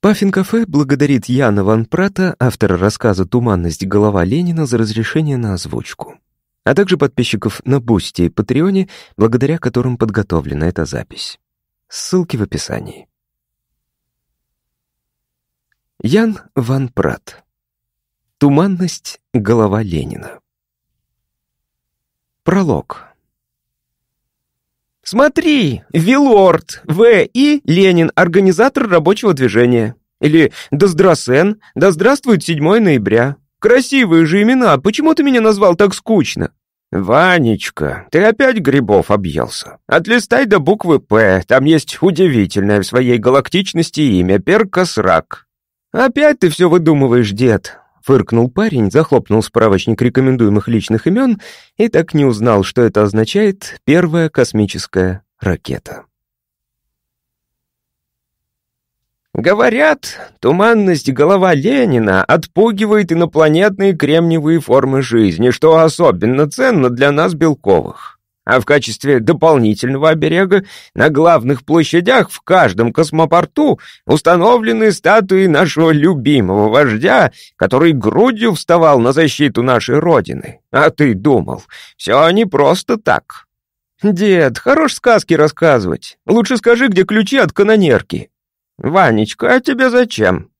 Паффин-кафе благодарит Яна Ван Прата, автора рассказа «Туманность. Голова Ленина» за разрешение на озвучку, а также подписчиков на Бусти и Патреоне, благодаря которым подготовлена эта запись. Ссылки в описании. Ян Ван Прат. «Туманность. Голова Ленина». Пролог. Смотри, Вилорд, В. И. Ленин, организатор рабочего движения. Или Доздрасен, да здравствует 7 ноября. Красивые же имена, почему ты меня назвал так скучно? «Ванечка, ты опять грибов объелся. Отлистай до буквы «П», там есть удивительное в своей галактичности имя Перкасрак». «Опять ты все выдумываешь, дед. Фыркнул парень, захлопнул справочник рекомендуемых личных имен и так не узнал, что это означает «первая космическая ракета». Говорят, туманность голова Ленина отпугивает инопланетные кремниевые формы жизни, что особенно ценно для нас белковых а в качестве дополнительного оберега на главных площадях в каждом космопорту установлены статуи нашего любимого вождя, который грудью вставал на защиту нашей Родины. А ты думал, все не просто так. Дед, хорош сказки рассказывать. Лучше скажи, где ключи от канонерки. Ванечка, а тебе зачем?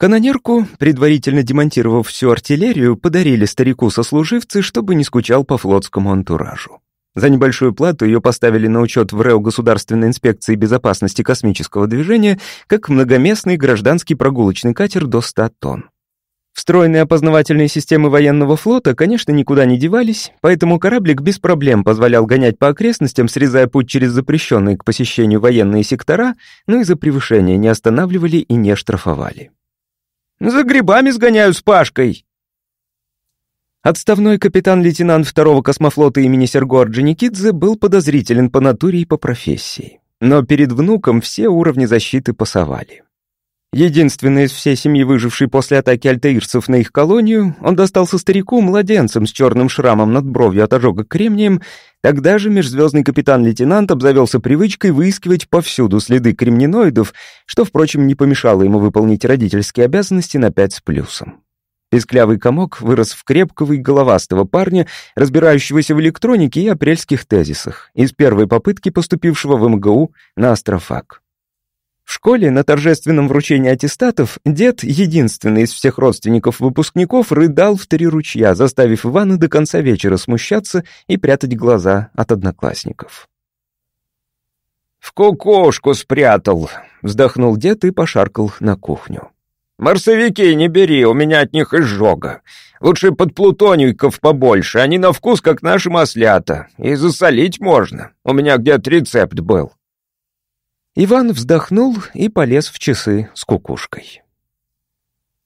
Канонерку, предварительно демонтировав всю артиллерию, подарили старику-сослуживцы, чтобы не скучал по флотскому антуражу. За небольшую плату ее поставили на учет в РЭО Государственной инспекции безопасности космического движения как многоместный гражданский прогулочный катер до 100 тонн. Встроенные опознавательные системы военного флота, конечно, никуда не девались, поэтому кораблик без проблем позволял гонять по окрестностям, срезая путь через запрещенные к посещению военные сектора, но и за превышение не останавливали и не штрафовали. За грибами сгоняю с Пашкой!» Отставной капитан-лейтенант второго космофлота имени Серго Орджоникидзе был подозрителен по натуре и по профессии. Но перед внуком все уровни защиты пасовали. Единственный из всей семьи, выживший после атаки альтаирцев на их колонию, он достался старику младенцем с черным шрамом над бровью от ожога кремнием, тогда же межзвездный капитан-лейтенант обзавелся привычкой выискивать повсюду следы кремниноидов, что, впрочем, не помешало ему выполнить родительские обязанности на пять с плюсом. Песклявый комок вырос в крепкого и головастого парня, разбирающегося в электронике и апрельских тезисах, из первой попытки поступившего в МГУ на астрофак. В школе на торжественном вручении аттестатов дед, единственный из всех родственников выпускников, рыдал в три ручья, заставив Ивана до конца вечера смущаться и прятать глаза от одноклассников. «В кукушку спрятал», — вздохнул дед и пошаркал на кухню. «Марсовики не бери, у меня от них изжога. Лучше под плутоников побольше, они на вкус, как наши маслята, и засолить можно. У меня где-то рецепт был». Иван вздохнул и полез в часы с кукушкой.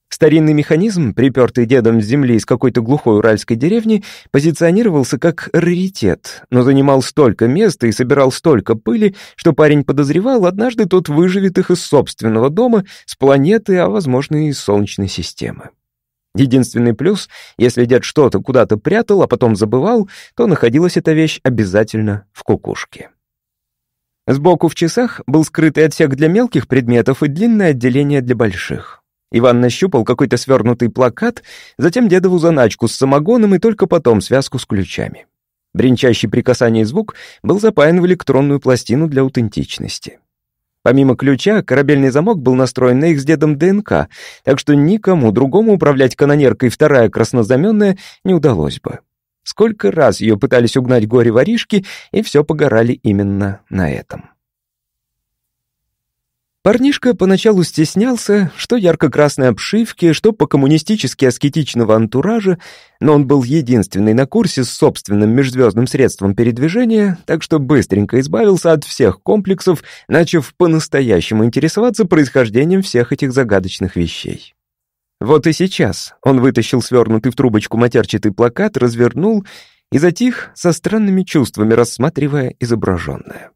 Старинный механизм, припертый дедом с земли из какой-то глухой уральской деревни, позиционировался как раритет, но занимал столько места и собирал столько пыли, что парень подозревал, однажды тот выживет их из собственного дома, с планеты, а, возможно, и из Солнечной системы. Единственный плюс, если дед что-то куда-то прятал, а потом забывал, то находилась эта вещь обязательно в кукушке. Сбоку в часах был скрытый отсек для мелких предметов и длинное отделение для больших. Иван нащупал какой-то свернутый плакат, затем дедову заначку с самогоном и только потом связку с ключами. Бринчащий при касании звук был запаян в электронную пластину для аутентичности. Помимо ключа, корабельный замок был настроен на их с дедом ДНК, так что никому другому управлять канонеркой вторая краснозаменная не удалось бы. Сколько раз ее пытались угнать горе-воришки, и все погорали именно на этом. Парнишка поначалу стеснялся, что ярко-красной обшивки, что по-коммунистически аскетичного антуража, но он был единственный на курсе с собственным межзвездным средством передвижения, так что быстренько избавился от всех комплексов, начав по-настоящему интересоваться происхождением всех этих загадочных вещей. Вот и сейчас он вытащил свернутый в трубочку матерчатый плакат, развернул и затих со странными чувствами, рассматривая изображенное.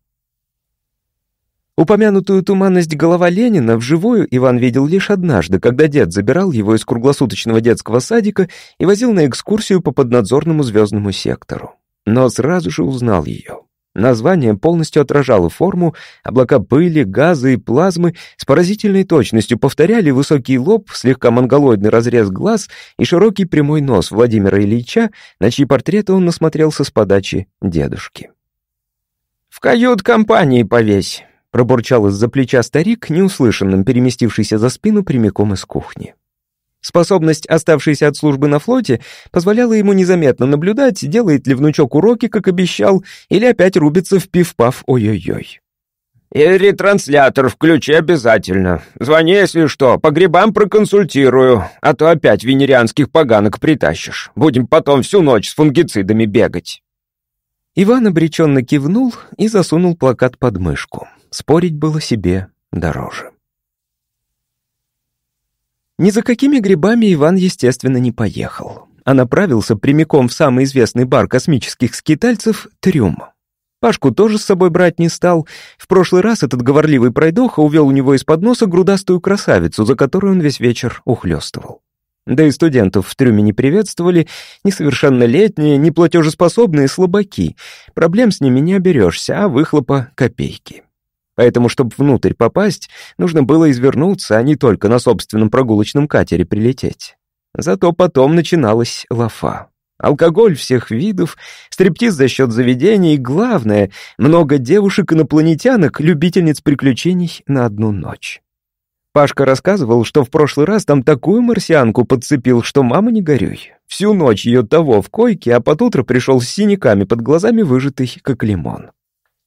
Упомянутую туманность голова Ленина вживую Иван видел лишь однажды, когда дед забирал его из круглосуточного детского садика и возил на экскурсию по поднадзорному звездному сектору. Но сразу же узнал ее. Название полностью отражало форму, облака пыли, газа и плазмы с поразительной точностью повторяли высокий лоб, слегка монголоидный разрез глаз и широкий прямой нос Владимира Ильича, на чьи портреты он насмотрелся с подачи дедушки. «В кают-компании повесь», — пробурчал из-за плеча старик, неуслышанным переместившийся за спину прямиком из кухни. Способность, оставшаяся от службы на флоте, позволяла ему незаметно наблюдать, делает ли внучок уроки, как обещал, или опять рубится в пив-пав ой-ой-ой. «И ретранслятор включи обязательно. Звони, если что, по грибам проконсультирую, а то опять венерианских поганок притащишь. Будем потом всю ночь с фунгицидами бегать». Иван обреченно кивнул и засунул плакат под мышку. Спорить было себе дороже. Ни за какими грибами Иван, естественно, не поехал, а направился прямиком в самый известный бар космических скитальцев «Трюм». Пашку тоже с собой брать не стал. В прошлый раз этот говорливый пройдоха увел у него из-под носа грудастую красавицу, за которую он весь вечер ухлёстывал. Да и студентов в трюме не приветствовали, несовершеннолетние, неплатежеспособные слабаки. Проблем с ними не оберешься, а выхлопа — копейки. Поэтому, чтобы внутрь попасть, нужно было извернуться, а не только на собственном прогулочном катере прилететь. Зато потом начиналась лафа. Алкоголь всех видов, стриптиз за счет заведений и, главное, много девушек-инопланетянок, любительниц приключений на одну ночь. Пашка рассказывал, что в прошлый раз там такую марсианку подцепил, что мама не горюй. Всю ночь ее того в койке, а под утро пришел с синяками под глазами, выжатый, как лимон.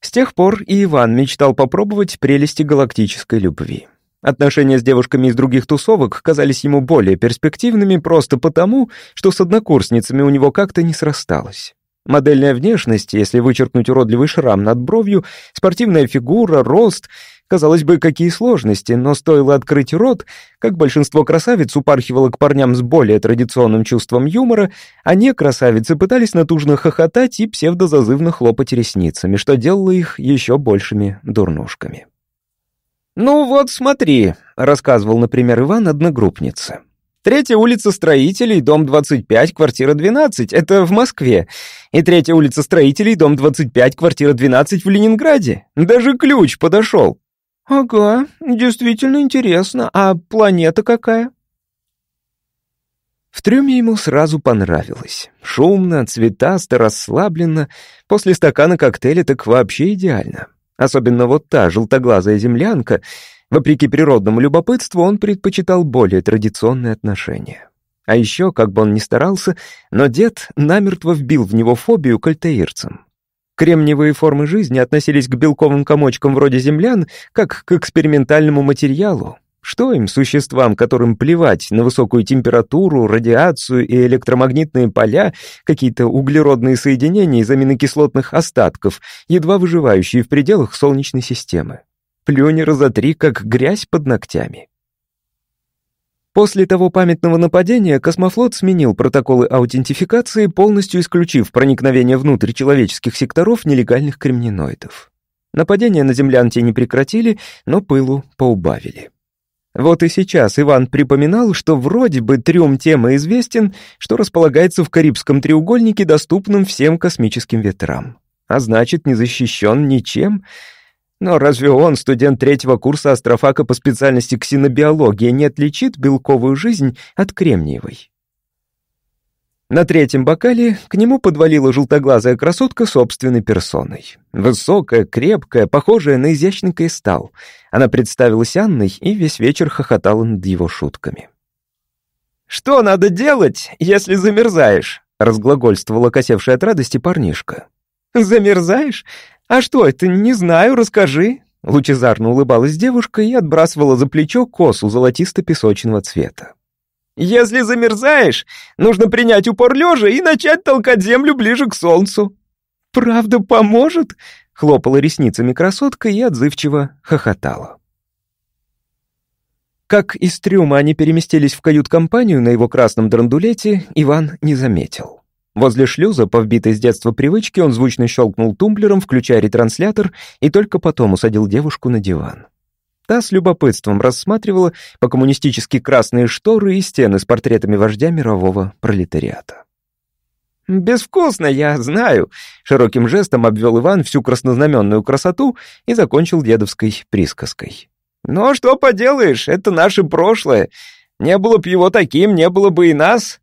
С тех пор и Иван мечтал попробовать прелести галактической любви. Отношения с девушками из других тусовок казались ему более перспективными просто потому, что с однокурсницами у него как-то не срасталось. Модельная внешность, если вычеркнуть уродливый шрам над бровью, спортивная фигура, рост, Казалось бы, какие сложности, но стоило открыть рот, как большинство красавиц упархивало к парням с более традиционным чувством юмора, а не красавицы пытались натужно хохотать и псевдозазывно хлопать ресницами, что делало их еще большими дурнушками. «Ну вот, смотри», — рассказывал, например, Иван одногруппнице. «Третья улица Строителей, дом 25, квартира 12, это в Москве. И третья улица Строителей, дом 25, квартира 12 в Ленинграде. Даже ключ подошел». «Ага, действительно интересно. А планета какая?» В трюме ему сразу понравилось. Шумно, цветасто, расслабленно. После стакана коктейля так вообще идеально. Особенно вот та желтоглазая землянка. Вопреки природному любопытству, он предпочитал более традиционные отношения. А еще, как бы он ни старался, но дед намертво вбил в него фобию к альтаирцам. Кремниевые формы жизни относились к белковым комочкам вроде землян как к экспериментальному материалу. Что им, существам, которым плевать на высокую температуру, радиацию и электромагнитные поля, какие-то углеродные соединения из аминокислотных остатков, едва выживающие в пределах Солнечной системы? Плюни разотри, как грязь под ногтями. После того памятного нападения космофлот сменил протоколы аутентификации, полностью исключив проникновение внутрь человеческих секторов нелегальных кремниноидов. Нападения на землянте не прекратили, но пылу поубавили. Вот и сейчас Иван припоминал, что вроде бы трюм темы известен, что располагается в Карибском треугольнике, доступном всем космическим ветрам. А значит, не защищен ничем — но разве он, студент третьего курса астрофака по специальности ксенобиология, не отличит белковую жизнь от кремниевой? На третьем бокале к нему подвалила желтоглазая красотка собственной персоной. Высокая, крепкая, похожая на изящный кристалл. Она представилась Анной и весь вечер хохотала над его шутками. «Что надо делать, если замерзаешь?» — разглагольствовал окосевший от радости парнишка. «Замерзаешь? «А что это, не знаю, расскажи». Лучезарно улыбалась девушка и отбрасывала за плечо косу золотисто-песочного цвета. «Если замерзаешь, нужно принять упор лежа и начать толкать землю ближе к солнцу». «Правда поможет?» — хлопала ресницами красотка и отзывчиво хохотала. Как из трюма они переместились в кают-компанию на его красном драндулете, Иван не заметил. Возле шлюза, по вбитой с детства привычке, он звучно щелкнул тумблером, включая ретранслятор, и только потом усадил девушку на диван. Та с любопытством рассматривала по-коммунистически красные шторы и стены с портретами вождя мирового пролетариата. «Безвкусно, я знаю», — широким жестом обвел Иван всю краснознаменную красоту и закончил дедовской присказкой. «Но что поделаешь, это наше прошлое. Не было б его таким, не было бы и нас».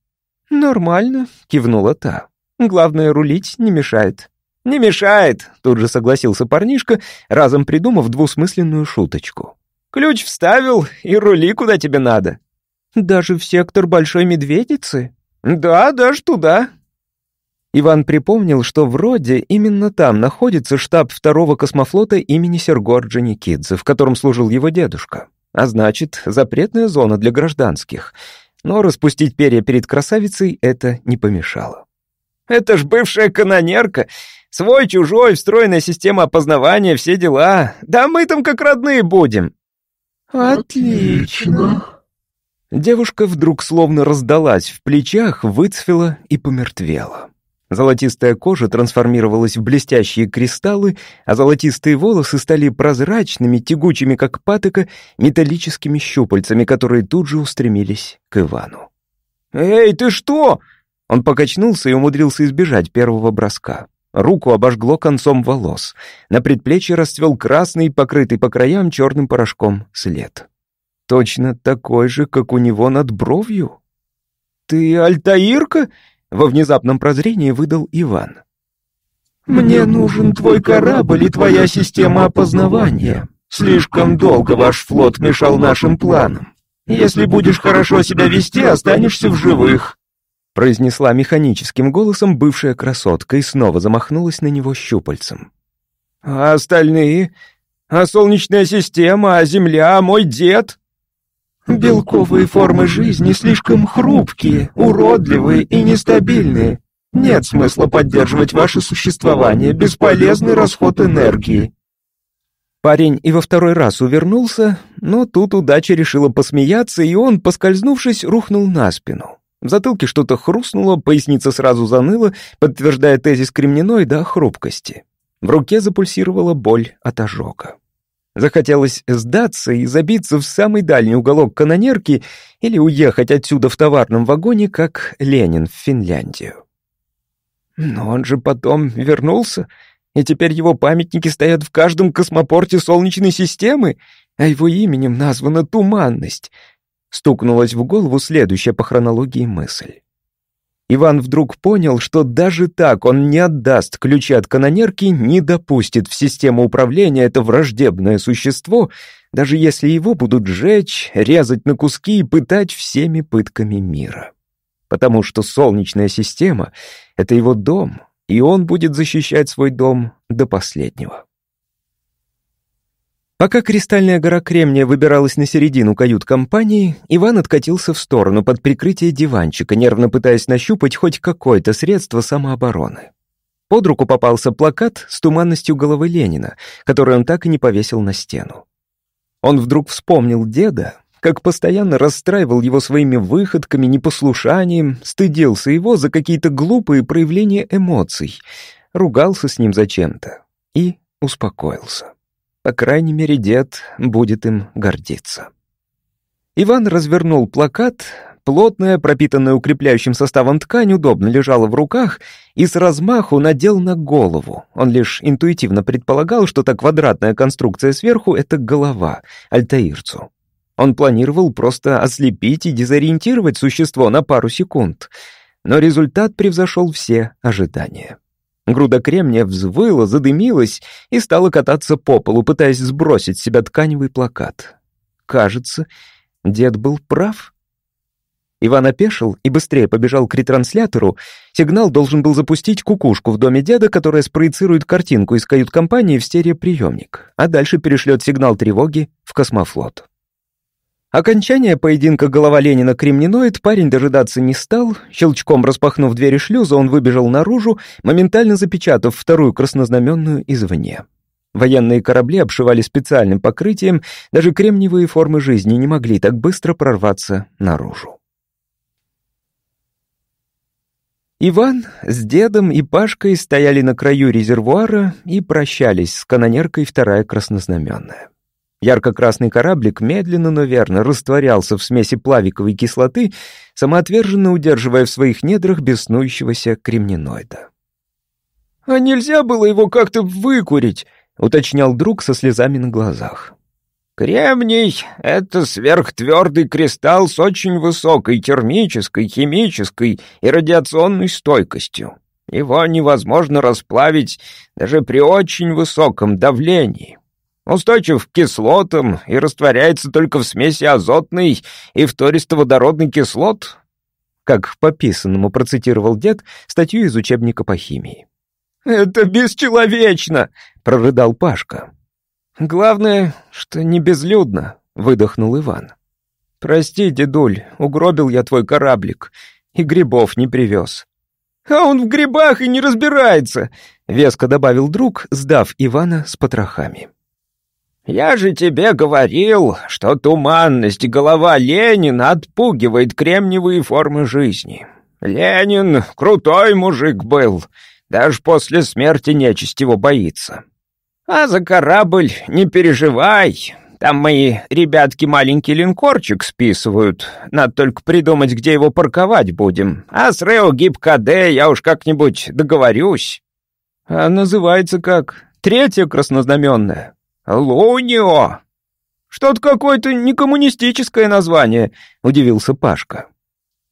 «Нормально», — кивнула та. «Главное, рулить не мешает». «Не мешает», — тут же согласился парнишка, разом придумав двусмысленную шуточку. «Ключ вставил и рули куда тебе надо». «Даже в сектор Большой Медведицы?» «Да, даже туда». Иван припомнил, что вроде именно там находится штаб второго космофлота имени Серго Орджоникидзе, в котором служил его дедушка. А значит, запретная зона для гражданских. Но распустить перья перед красавицей это не помешало. «Это ж бывшая канонерка. Свой-чужой, встроенная система опознавания, все дела. Да мы там как родные будем». «Отлично». Девушка вдруг словно раздалась в плечах, выцвела и помертвела. Золотистая кожа трансформировалась в блестящие кристаллы, а золотистые волосы стали прозрачными, тягучими, как патока, металлическими щупальцами, которые тут же устремились к Ивану. «Эй, ты что?» Он покачнулся и умудрился избежать первого броска. Руку обожгло концом волос. На предплечье расцвел красный, покрытый по краям черным порошком след. Точно такой же, как у него над бровью. «Ты Альтаирка?» Во внезапном прозрении выдал Иван. «Мне нужен твой корабль и твоя система опознавания. Слишком долго ваш флот мешал нашим планам. Если будешь хорошо себя вести, останешься в живых», произнесла механическим голосом бывшая красотка и снова замахнулась на него щупальцем. «А остальные? А солнечная система? А Земля? А мой дед?» Белковые формы жизни слишком хрупкие, уродливые и нестабильные. Нет смысла поддерживать ваше существование, бесполезный расход энергии. Парень и во второй раз увернулся, но тут удача решила посмеяться, и он, поскользнувшись, рухнул на спину. В затылке что-то хрустнуло, поясница сразу заныла, подтверждая тезис кремниноида о хрупкости. В руке запульсировала боль от ожога. Захотелось сдаться и забиться в самый дальний уголок канонерки или уехать отсюда в товарном вагоне, как Ленин в Финляндию. Но он же потом вернулся, и теперь его памятники стоят в каждом космопорте Солнечной системы, а его именем названа Туманность. Стукнулась в голову следующая по хронологии мысль. Иван вдруг понял, что даже так он не отдаст ключи от канонерки, не допустит в систему управления это враждебное существо, даже если его будут жечь, резать на куски и пытать всеми пытками мира. Потому что Солнечная система — это его дом, и он будет защищать свой дом до последнего. Пока кристальная гора кремния выбиралась на середину кают-компании, Иван откатился в сторону под прикрытие диванчика, нервно пытаясь нащупать хоть какое-то средство самообороны. Под руку попался плакат с туманностью головы Ленина, который он так и не повесил на стену. Он вдруг вспомнил деда, как постоянно расстраивал его своими выходками, непослушанием, стыдился его за какие-то глупые проявления эмоций, ругался с ним зачем-то и успокоился. По крайней мере, дед будет им гордиться. Иван развернул плакат, плотная, пропитанная укрепляющим составом ткань, удобно лежала в руках и с размаху надел на голову. Он лишь интуитивно предполагал, что та квадратная конструкция сверху — это голова, альтаирцу. Он планировал просто ослепить и дезориентировать существо на пару секунд, но результат превзошел все ожидания. Груда кремния взвыла, задымилась и стала кататься по полу, пытаясь сбросить с себя тканевый плакат. Кажется, дед был прав. Иван опешил и быстрее побежал к ретранслятору. Сигнал должен был запустить кукушку в доме деда, которая спроецирует картинку из кают-компании в стереоприемник, а дальше перешлет сигнал тревоги в космофлот. Окончание поединка голова Ленина кремниноид парень дожидаться не стал. Щелчком распахнув двери шлюза, он выбежал наружу, моментально запечатав вторую краснознаменную извне. Военные корабли обшивали специальным покрытием, даже кремниевые формы жизни не могли так быстро прорваться наружу. Иван с дедом и Пашкой стояли на краю резервуара и прощались с канонеркой вторая краснознаменная. Ярко-красный кораблик медленно, но верно растворялся в смеси плавиковой кислоты, самоотверженно удерживая в своих недрах беснующегося кремниноида. «А нельзя было его как-то выкурить?» — уточнял друг со слезами на глазах. «Кремний — это сверхтвердый кристалл с очень высокой термической, химической и радиационной стойкостью. Его невозможно расплавить даже при очень высоком давлении. Устойчив к кислотам и растворяется только в смеси азотной и втористоводородной кислот, как по писанному процитировал дед статью из учебника по химии. «Это бесчеловечно!» — прорыдал Пашка. «Главное, что не безлюдно», — выдохнул Иван. «Прости, дедуль, угробил я твой кораблик и грибов не привез». «А он в грибах и не разбирается», — веско добавил друг, сдав Ивана с потрохами. «Я же тебе говорил, что туманность голова Ленина отпугивает кремниевые формы жизни. Ленин крутой мужик был, даже после смерти нечисть его боится. А за корабль не переживай, там мои ребятки маленький линкорчик списывают. Надо только придумать, где его парковать будем. А с Рео Гиб-КД я уж как-нибудь договорюсь». «А называется как? Третья краснознаменная?» «Лунио!» «Что-то какое-то некоммунистическое название», — удивился Пашка.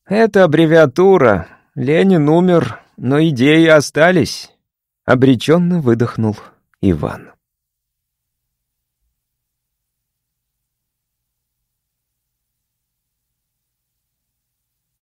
«Это аббревиатура. Ленин умер, но идеи остались», — обреченно выдохнул Иван.